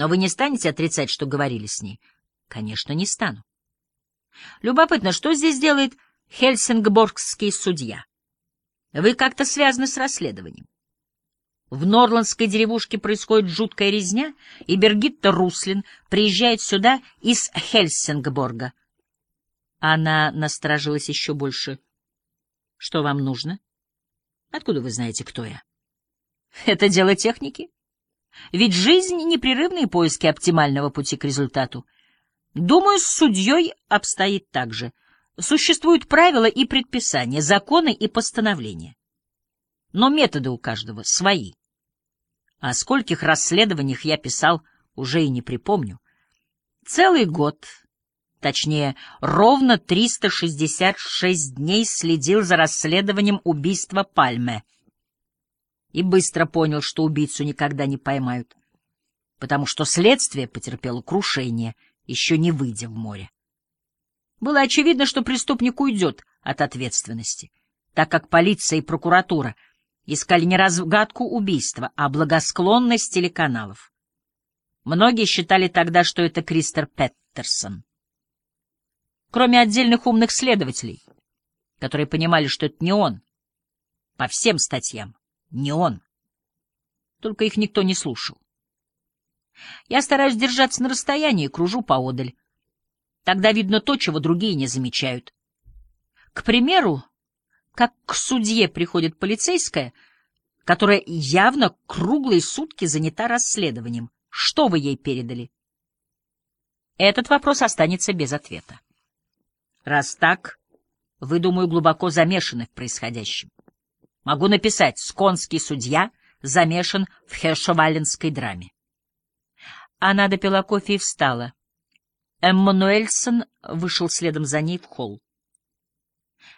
Но вы не станете отрицать, что говорили с ней? Конечно, не стану. Любопытно, что здесь делает хельсингборгский судья? Вы как-то связаны с расследованием. В Норландской деревушке происходит жуткая резня, и Бергитта Руслин приезжает сюда из Хельсингборга. Она насторожилась еще больше. — Что вам нужно? — Откуда вы знаете, кто я? — Это дело техники. Ведь жизнь — непрерывные поиски оптимального пути к результату. Думаю, с судьей обстоит так же. Существуют правила и предписания, законы и постановления. Но методы у каждого свои. О скольких расследованиях я писал, уже и не припомню. Целый год, точнее, ровно 366 дней следил за расследованием убийства Пальме. И быстро понял, что убийцу никогда не поймают, потому что следствие потерпело крушение, еще не выйдя в море. Было очевидно, что преступник уйдет от ответственности, так как полиция и прокуратура — искали не разгадку убийства, а благосклонность телеканалов. Многие считали тогда, что это Кристер Петтерсон. Кроме отдельных умных следователей, которые понимали, что это не он. По всем статьям, не он. Только их никто не слушал. Я стараюсь держаться на расстоянии и кружу поодаль. Тогда видно то, чего другие не замечают. К примеру, как к судье приходит полицейская, которая явно круглые сутки занята расследованием. Что вы ей передали? Этот вопрос останется без ответа. Раз так, вы, думаю, глубоко замешаны в происходящем. Могу написать «Сконский судья замешан в хершоваленской драме». Она допила кофе и встала. Эммануэльсон вышел следом за ней в холл.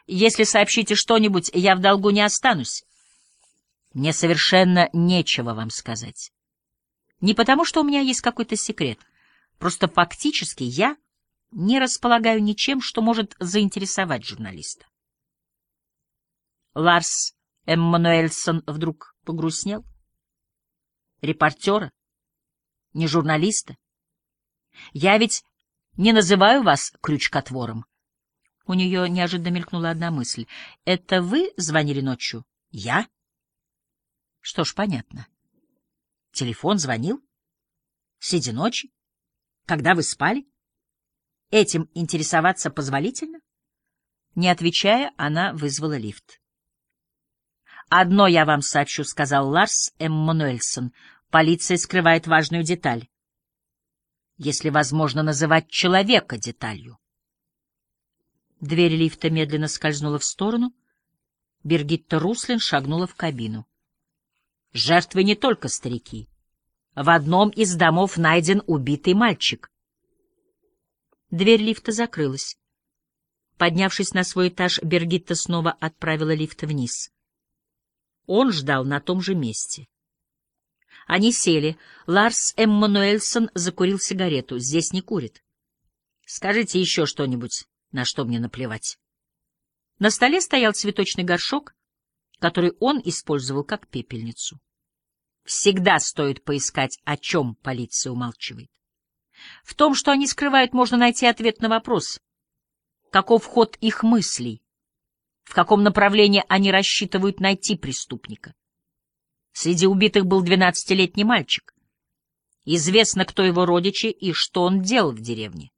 Если сообщите что-нибудь, я в долгу не останусь. Мне совершенно нечего вам сказать. Не потому, что у меня есть какой-то секрет. Просто фактически я не располагаю ничем, что может заинтересовать журналиста. Ларс Эммануэльсон вдруг погрустнел. Репортера? Не журналиста? Я ведь не называю вас крючкотвором. У нее неожиданно мелькнула одна мысль. — Это вы звонили ночью? — Я? — Что ж, понятно. Телефон звонил? Среди ночи? Когда вы спали? Этим интересоваться позволительно? Не отвечая, она вызвала лифт. «Одно я вам сообщу», — сказал Ларс Эммануэльсон. «Полиция скрывает важную деталь. Если возможно называть человека деталью. Дверь лифта медленно скользнула в сторону. Бергитта Руслин шагнула в кабину. Жертвы не только старики. В одном из домов найден убитый мальчик. Дверь лифта закрылась. Поднявшись на свой этаж, Бергитта снова отправила лифт вниз. Он ждал на том же месте. Они сели. Ларс Эммануэльсон закурил сигарету. Здесь не курит. — Скажите еще что-нибудь на что мне наплевать. На столе стоял цветочный горшок, который он использовал как пепельницу. Всегда стоит поискать, о чем полиция умалчивает. В том, что они скрывают, можно найти ответ на вопрос, каков ход их мыслей, в каком направлении они рассчитывают найти преступника. Среди убитых был двенадцатилетний мальчик. Известно, кто его родичи и что он делал в деревне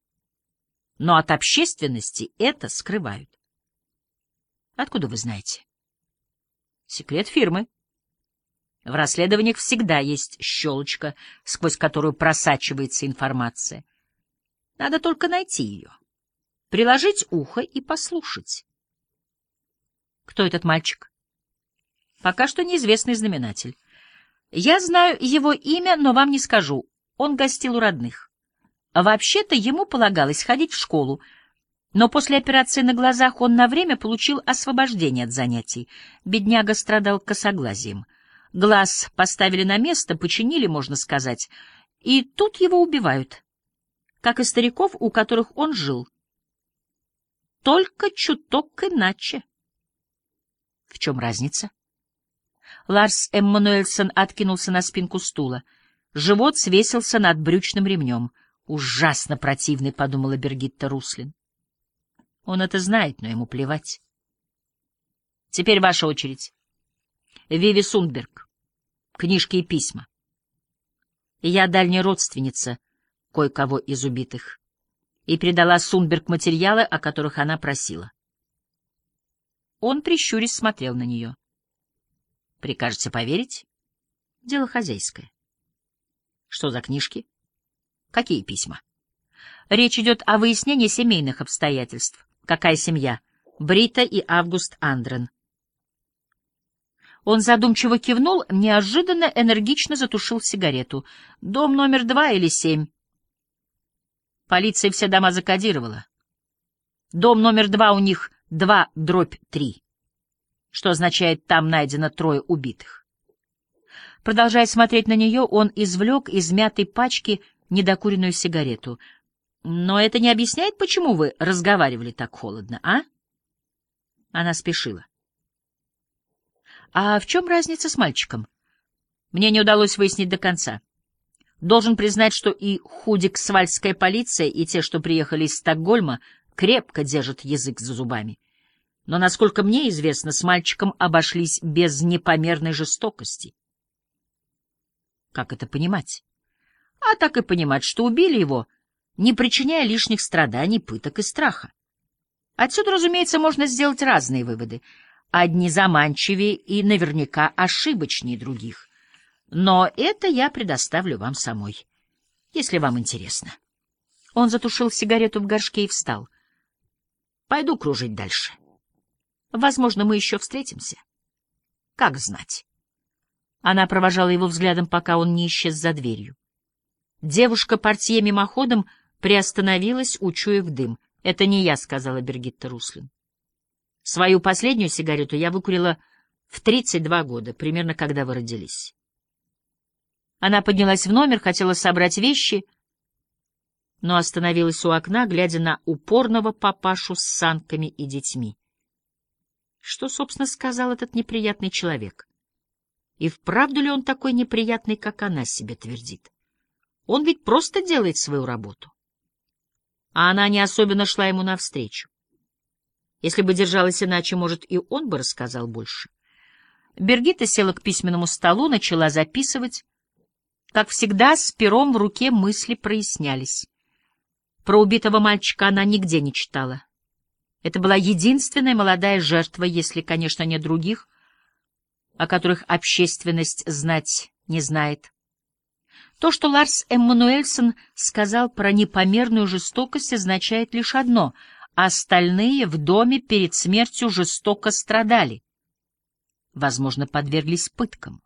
но от общественности это скрывают. Откуда вы знаете? Секрет фирмы. В расследованиях всегда есть щелочка, сквозь которую просачивается информация. Надо только найти ее, приложить ухо и послушать. Кто этот мальчик? Пока что неизвестный знаменатель. Я знаю его имя, но вам не скажу. Он гостил у родных. Вообще-то ему полагалось ходить в школу, но после операции на глазах он на время получил освобождение от занятий. Бедняга страдал косоглазием. Глаз поставили на место, починили, можно сказать, и тут его убивают, как и стариков, у которых он жил. Только чуток иначе. В чем разница? Ларс Эммануэльсон откинулся на спинку стула. Живот свесился над брючным ремнем. «Ужасно противный», — подумала Бергитта Руслин. Он это знает, но ему плевать. Теперь ваша очередь. Виви Сундберг. Книжки и письма. Я дальняя родственница кое-кого из убитых и передала Сунберг материалы, о которых она просила. Он, прищурясь, смотрел на нее. «Прикажете поверить? Дело хозяйское. Что за книжки? Какие письма? Речь идет о выяснении семейных обстоятельств. Какая семья? Брита и Август Андрен. Он задумчиво кивнул, неожиданно энергично затушил сигарету. Дом номер два или семь? Полиция все дома закодировала. Дом номер два у них два дробь три, что означает, там найдено трое убитых. Продолжая смотреть на нее, он извлек из мятой пачки недокуренную сигарету. Но это не объясняет, почему вы разговаривали так холодно, а? Она спешила. А в чем разница с мальчиком? Мне не удалось выяснить до конца. Должен признать, что и худик-свальская полиция, и те, что приехали из Стокгольма, крепко держат язык за зубами. Но, насколько мне известно, с мальчиком обошлись без непомерной жестокости. Как это понимать? А так и понимать, что убили его не причиняя лишних страданий, пыток и страха. Отсюда, разумеется, можно сделать разные выводы. Одни заманчивее и наверняка ошибочнее других. Но это я предоставлю вам самой, если вам интересно. Он затушил сигарету в горшке и встал. Пойду кружить дальше. Возможно, мы еще встретимся. Как знать. Она провожала его взглядом, пока он не исчез за дверью. Девушка-портье мимоходом — приостановилась, учуяв дым. «Это не я», — сказала Бергитта Руслин. «Свою последнюю сигарету я выкурила в 32 года, примерно когда вы родились». Она поднялась в номер, хотела собрать вещи, но остановилась у окна, глядя на упорного папашу с санками и детьми. Что, собственно, сказал этот неприятный человек? И вправду ли он такой неприятный, как она себе твердит? Он ведь просто делает свою работу а она не особенно шла ему навстречу. Если бы держалась иначе, может, и он бы рассказал больше. Бергита села к письменному столу, начала записывать. Как всегда, с пером в руке мысли прояснялись. Про убитого мальчика она нигде не читала. Это была единственная молодая жертва, если, конечно, нет других, о которых общественность знать не знает. То, что Ларс Эммануэльсон сказал про непомерную жестокость, означает лишь одно — остальные в доме перед смертью жестоко страдали. Возможно, подверглись пыткам.